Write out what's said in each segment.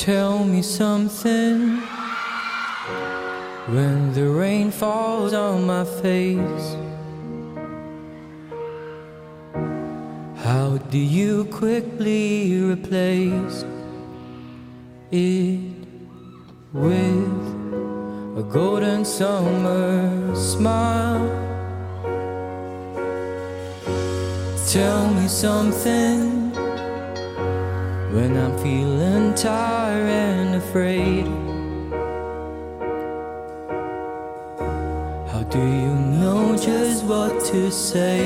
Tell me something when the rain falls on my face. How do you quickly replace it with a golden summer smile? Tell me something when I'm feeling tired and afraid. How do you know just what to say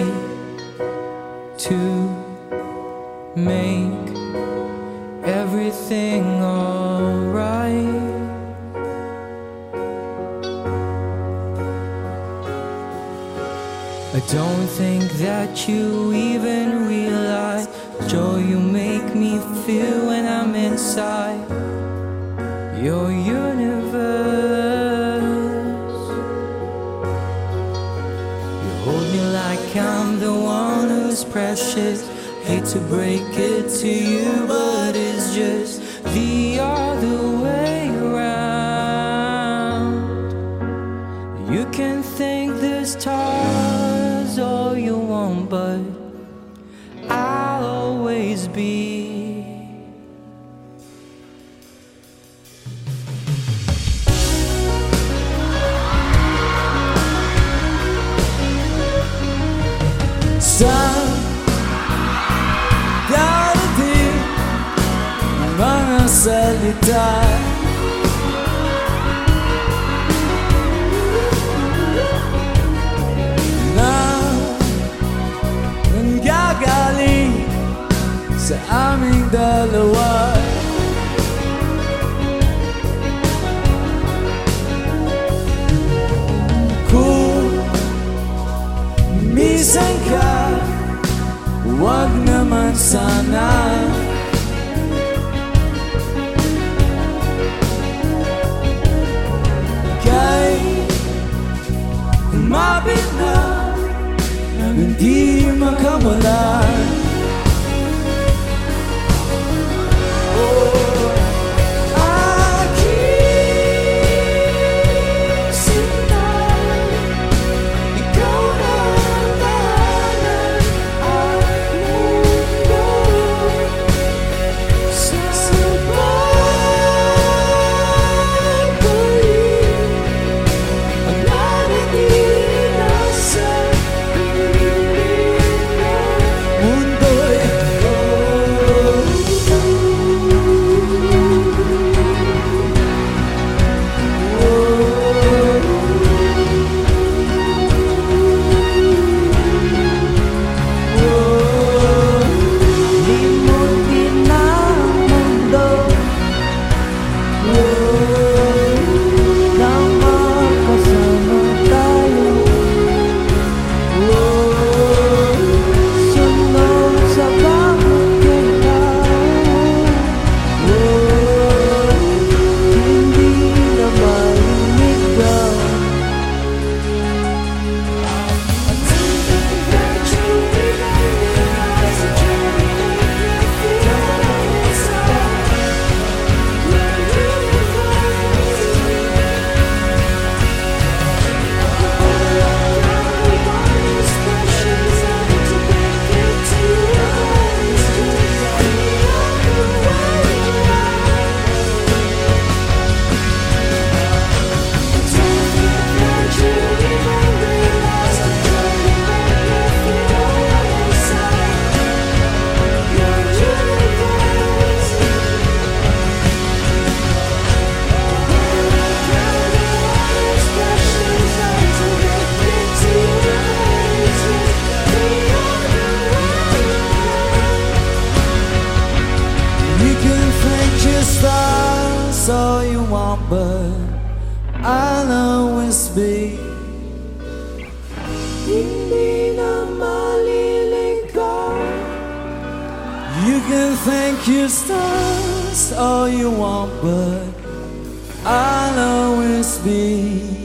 to make everything alright? I don't think that you even realize the joy you make me feel when I'm inside your universe. You hold me like I'm the one who's precious. Hate to break it to you, be. Sa aming dalawa stars all you want, but I'll always be. You can thank your stars all you want, but I'll always be.